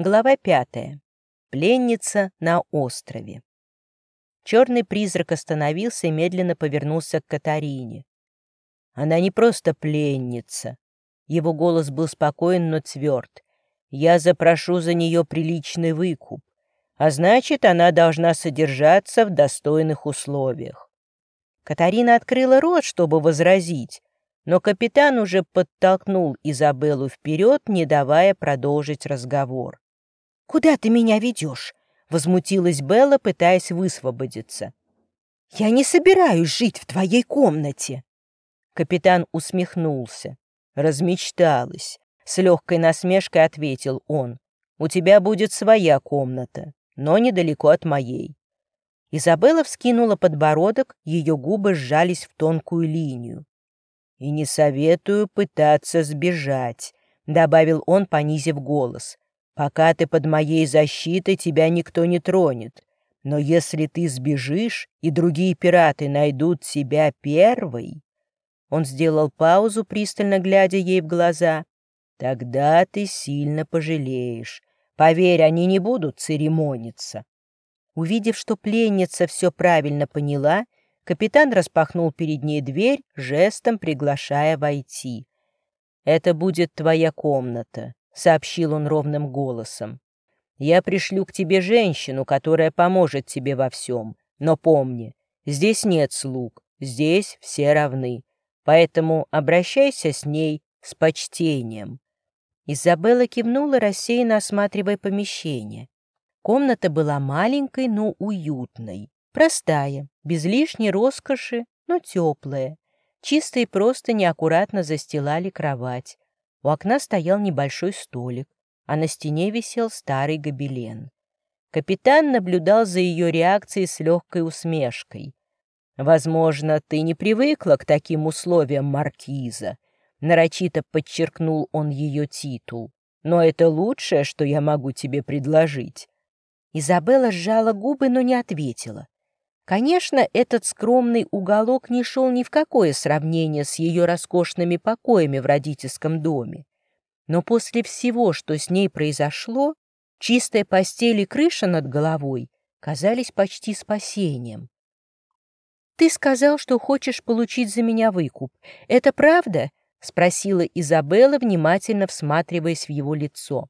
Глава пятая. Пленница на острове. Черный призрак остановился и медленно повернулся к Катарине. Она не просто пленница. Его голос был спокоен, но тверд. Я запрошу за нее приличный выкуп, а значит, она должна содержаться в достойных условиях. Катарина открыла рот, чтобы возразить, но капитан уже подтолкнул Изабеллу вперед, не давая продолжить разговор. «Куда ты меня ведешь?» — возмутилась Белла, пытаясь высвободиться. «Я не собираюсь жить в твоей комнате!» Капитан усмехнулся. «Размечталась!» — с легкой насмешкой ответил он. «У тебя будет своя комната, но недалеко от моей». Изабелла вскинула подбородок, ее губы сжались в тонкую линию. «И не советую пытаться сбежать», — добавил он, понизив голос. Пока ты под моей защитой, тебя никто не тронет. Но если ты сбежишь, и другие пираты найдут тебя первой...» Он сделал паузу, пристально глядя ей в глаза. «Тогда ты сильно пожалеешь. Поверь, они не будут церемониться». Увидев, что пленница все правильно поняла, капитан распахнул перед ней дверь, жестом приглашая войти. «Это будет твоя комната сообщил он ровным голосом. «Я пришлю к тебе женщину, которая поможет тебе во всем. Но помни, здесь нет слуг, здесь все равны. Поэтому обращайся с ней с почтением». Изабелла кивнула, рассеянно осматривая помещение. Комната была маленькой, но уютной. Простая, без лишней роскоши, но теплая. Чисто и просто неаккуратно застилали кровать. У окна стоял небольшой столик, а на стене висел старый гобелен. Капитан наблюдал за ее реакцией с легкой усмешкой. «Возможно, ты не привыкла к таким условиям маркиза», — нарочито подчеркнул он ее титул. «Но это лучшее, что я могу тебе предложить». Изабелла сжала губы, но не ответила. Конечно, этот скромный уголок не шел ни в какое сравнение с ее роскошными покоями в родительском доме. Но после всего, что с ней произошло, чистая постель и крыша над головой казались почти спасением. «Ты сказал, что хочешь получить за меня выкуп. Это правда?» — спросила Изабелла, внимательно всматриваясь в его лицо.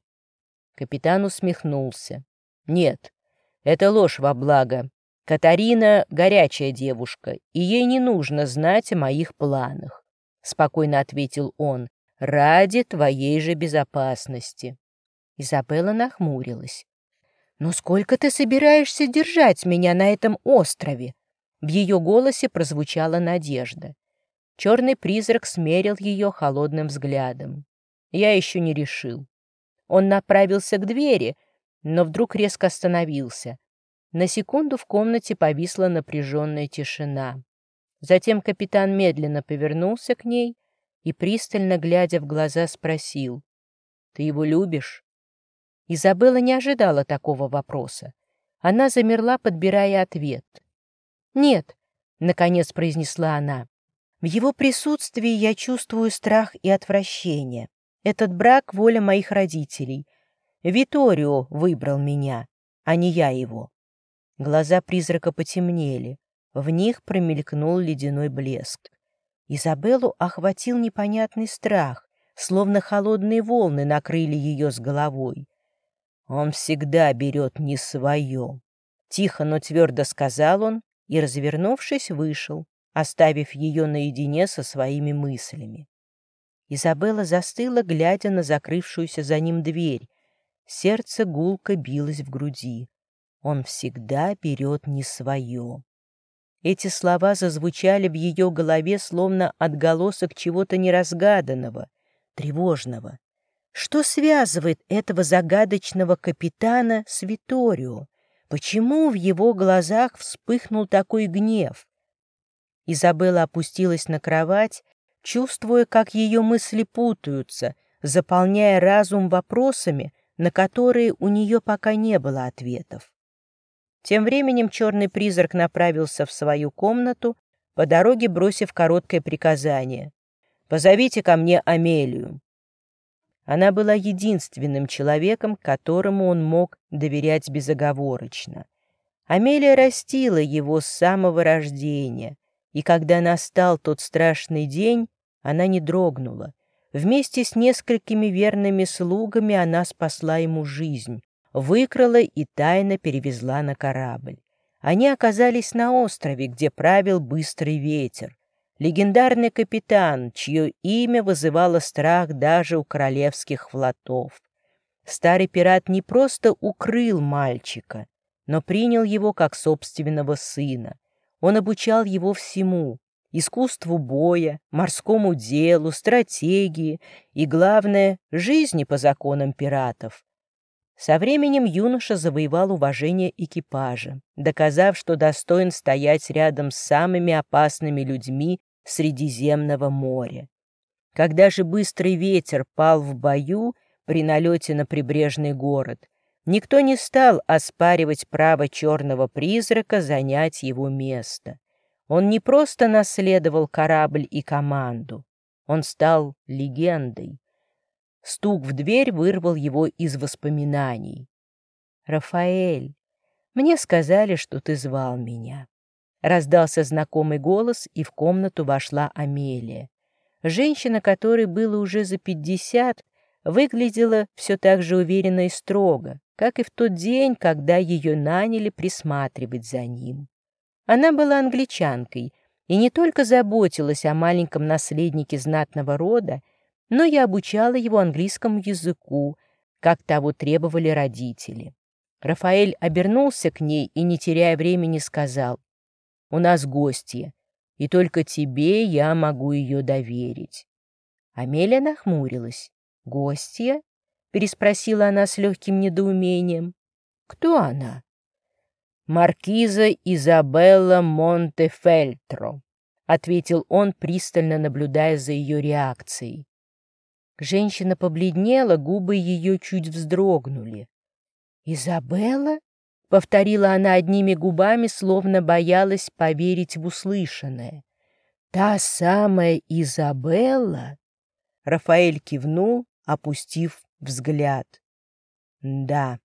Капитан усмехнулся. «Нет, это ложь во благо. Катарина — горячая девушка, и ей не нужно знать о моих планах», — спокойно ответил он, — «ради твоей же безопасности». Изабелла нахмурилась. «Но сколько ты собираешься держать меня на этом острове?» В ее голосе прозвучала надежда. Черный призрак смерил ее холодным взглядом. Я еще не решил. Он направился к двери, но вдруг резко остановился, на секунду в комнате повисла напряженная тишина. Затем капитан медленно повернулся к ней и, пристально глядя в глаза, спросил, «Ты его любишь?» Изабелла не ожидала такого вопроса. Она замерла, подбирая ответ. «Нет», — наконец произнесла она, — «в его присутствии я чувствую страх и отвращение. Этот брак — воля моих родителей. Виторио выбрал меня, а не я его». Глаза призрака потемнели, в них промелькнул ледяной блеск. Изабеллу охватил непонятный страх, словно холодные волны накрыли ее с головой. «Он всегда берет не свое», — тихо, но твердо сказал он и, развернувшись, вышел, оставив ее наедине со своими мыслями. Изабелла застыла, глядя на закрывшуюся за ним дверь. Сердце гулко билось в груди. Он всегда берет не свое. Эти слова зазвучали в ее голове, словно отголосок чего-то неразгаданного, тревожного. Что связывает этого загадочного капитана с Виторио? Почему в его глазах вспыхнул такой гнев? Изабелла опустилась на кровать, чувствуя, как ее мысли путаются, заполняя разум вопросами, на которые у нее пока не было ответов. Тем временем черный призрак направился в свою комнату, по дороге бросив короткое приказание. «Позовите ко мне Амелию». Она была единственным человеком, которому он мог доверять безоговорочно. Амелия растила его с самого рождения, и когда настал тот страшный день, она не дрогнула. Вместе с несколькими верными слугами она спасла ему жизнь, выкрала и тайно перевезла на корабль. Они оказались на острове, где правил быстрый ветер легендарный капитан, чье имя вызывало страх даже у королевских флотов. Старый пират не просто укрыл мальчика, но принял его как собственного сына. Он обучал его всему — искусству боя, морскому делу, стратегии и, главное, жизни по законам пиратов. Со временем юноша завоевал уважение экипажа, доказав, что достоин стоять рядом с самыми опасными людьми Средиземного моря. Когда же быстрый ветер пал в бою при налете на прибрежный город, никто не стал оспаривать право черного призрака занять его место. Он не просто наследовал корабль и команду, он стал легендой. Стук в дверь вырвал его из воспоминаний. «Рафаэль, мне сказали, что ты звал меня». Раздался знакомый голос, и в комнату вошла Амелия. Женщина, которой было уже за пятьдесят, выглядела все так же уверенно и строго, как и в тот день, когда ее наняли присматривать за ним. Она была англичанкой и не только заботилась о маленьком наследнике знатного рода, но и обучала его английскому языку, как того требовали родители. Рафаэль обернулся к ней и, не теряя времени, сказал, у нас гостья, и только тебе я могу ее доверить». Амелия нахмурилась. «Гостья?» — переспросила она с легким недоумением. «Кто она?» «Маркиза Изабелла Монтефельтро», — ответил он, пристально наблюдая за ее реакцией. Женщина побледнела, губы ее чуть вздрогнули. «Изабелла?» — повторила она одними губами, словно боялась поверить в услышанное. «Та самая Изабелла?» Рафаэль кивнул, опустив взгляд. «Да,